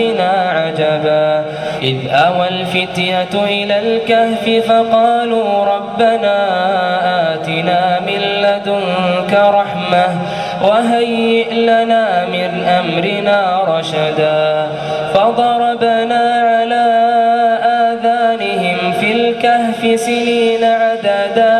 آياتنا عجبا. إذ أوى الفتية إلى الكهف فقالوا ربنا آتنا من لدنك رحمة وهيئ لنا من أمرنا رشدا. فضربنا على آذانهم في الكهف سنين عددا.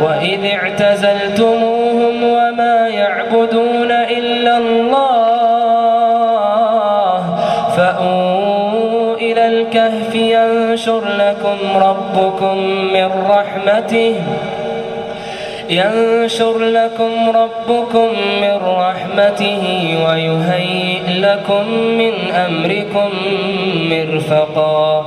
وإذ اعتزلتموهم وما يعبدون إلا الله فأووا إلى الكهف ينشر لكم ربكم من رحمته ينشر لكم ربكم من رحمته ويهيئ لكم من أمركم مرفقا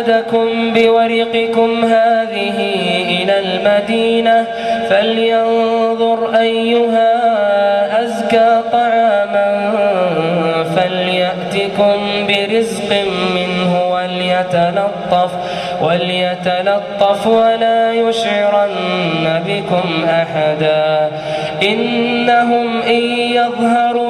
أحدكم بورقكم هذه إلى المدينة فلينظر أيها أزكى طعاما فليأتكم برزق منه وليتلطف وليتلطف ولا يشعرن بكم أحدا إنهم إن يظهروا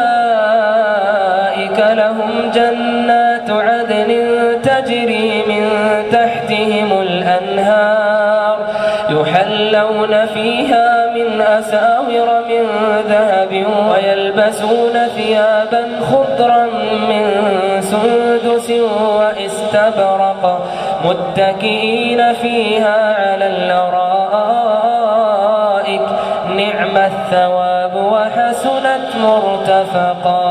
لهم جنات عدن تجري من تحتهم الأنهار يحلون فيها من أساور من ذهب ويلبسون ثيابا خضرا من سندس واستبرق متكئين فيها على الأرائك نعم الثواب وحسنت مرتفقا.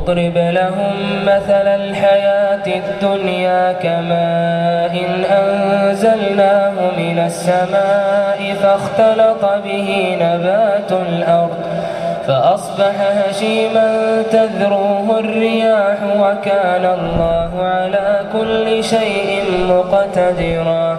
واضرب لهم مثل الحياة الدنيا كماء إن أنزلناه من السماء فاختلط به نبات الأرض فأصبح هشيما تذروه الرياح وكان الله على كل شيء مقتدرا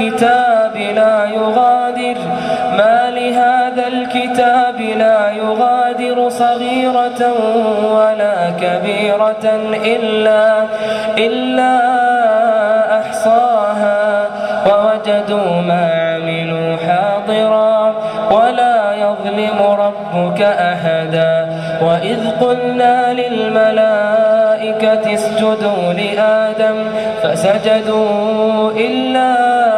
الكتاب لا يغادر ما لهذا الكتاب لا يغادر صغيرة ولا كبيرة إلا إلا أحصاها ووجدوا ما عملوا حاضرا ولا يظلم ربك أحدا. وإذ قلنا للملائكة اسجدوا لآدم فسجدوا إلا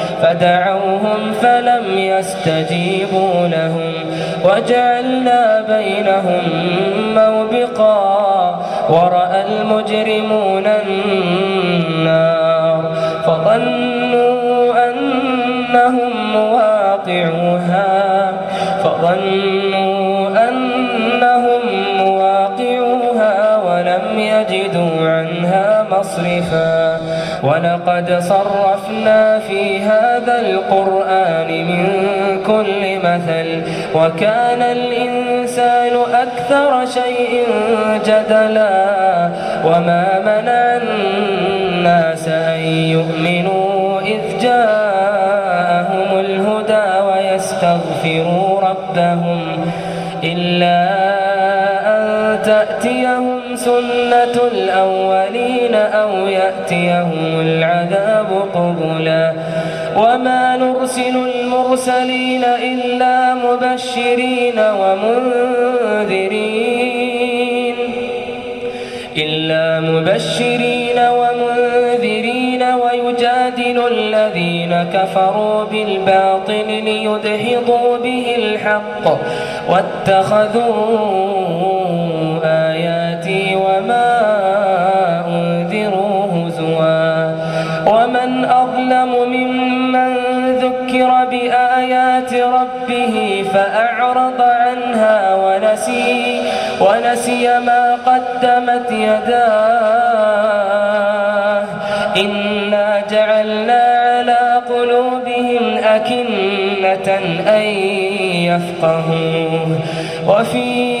فدعوهم فلم يستجيبوا لهم وجعلنا بينهم موبقا ورأى المجرمون النار فظنوا أنهم مواقعوها فظنوا أنهم مواقعوها ولم يجدوا عنها مصرفا ولقد صرفنا في هذا القرآن من كل مثل وكان الإنسان أكثر شيء جدلا وما منع الناس أن يؤمنوا إذ جاءهم الهدى ويستغفروا ربهم إلا أن تأتيهم سنة الأولين أو يأتيهم العذاب قبلا. وما نرسل المرسلين إلا مبشرين ومنذرين. إلا مبشرين ومنذرين ويجادل الذين كفروا بالباطل ليدحضوا به الحق واتخذوا آياتي وما أنذروا هزوا. ومن أظلم ممن ذكر بآيات ربه فأعرض عنها ونسي ونسي ما قدمت يداه. إنا جعلنا على قلوبهم أكنة أن يفقهوه. وفي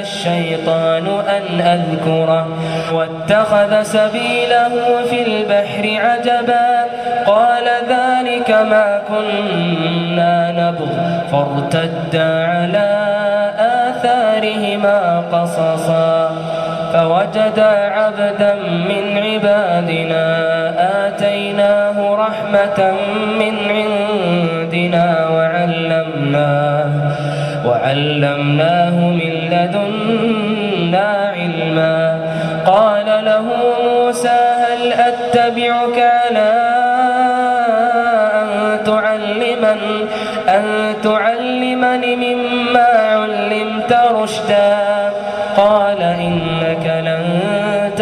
الشيطان أن أذكره واتخذ سبيله في البحر عجبا قال ذلك ما كنا نبغ فارتدا على آثارهما قصصا فوجدا عبدا من عبادنا آتيناه رحمة من عندنا وعلمناه وعلمناه من لدنا علما. قال له موسى هل أتبعك على أن تعلم معلما أن تعلمني مما علمت رشدا؟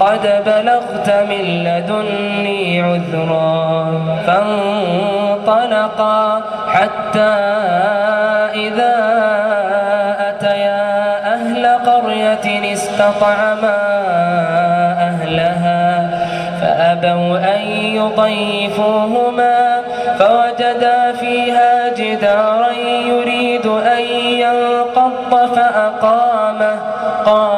قد بلغت من لدني عذرا فانطلقا حتى إذا أتيا أهل قرية استطعما أهلها فأبوا أن يضيفوهما فوجدا فيها جدارا يريد أن ينقض فأقامه. قال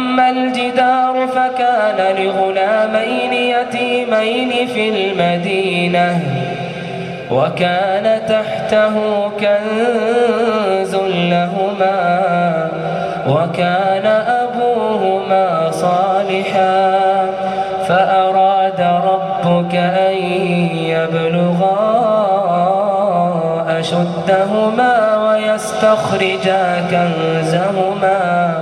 الجدار فكان لغلامين يتيمين في المدينة وكان تحته كنز لهما وكان أبوهما صالحا فأراد ربك أن يبلغا أشدهما ويستخرجا كنزهما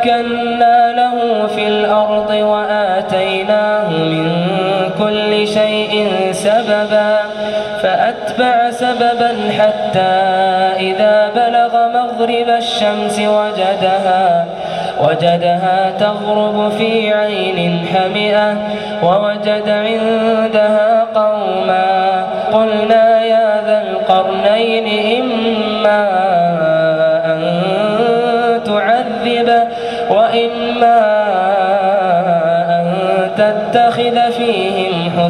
مكنا له في الأرض وآتيناه من كل شيء سببا فأتبع سببا حتى إذا بلغ مغرب الشمس وجدها وجدها تغرب في عين حمئة ووجد عندها قوما قلنا يا ذا القرنين إما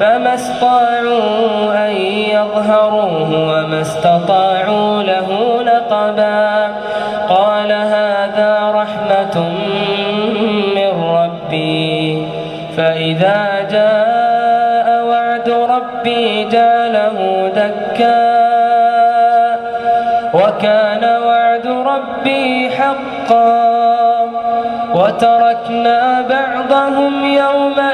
فما استطاعوا أن يظهروه وما استطاعوا له نقبا. قال هذا رحمة من ربي. فإذا جاء وعد ربي جعله دكا. وكان وعد ربي حقا. وتركنا بعضهم يومئذ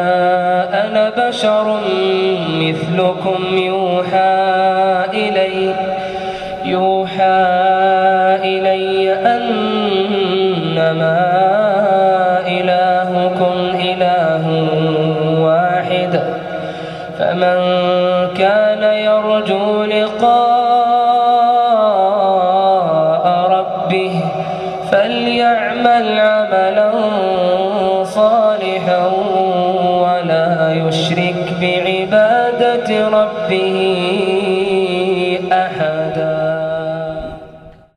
بشر مثلكم يوحى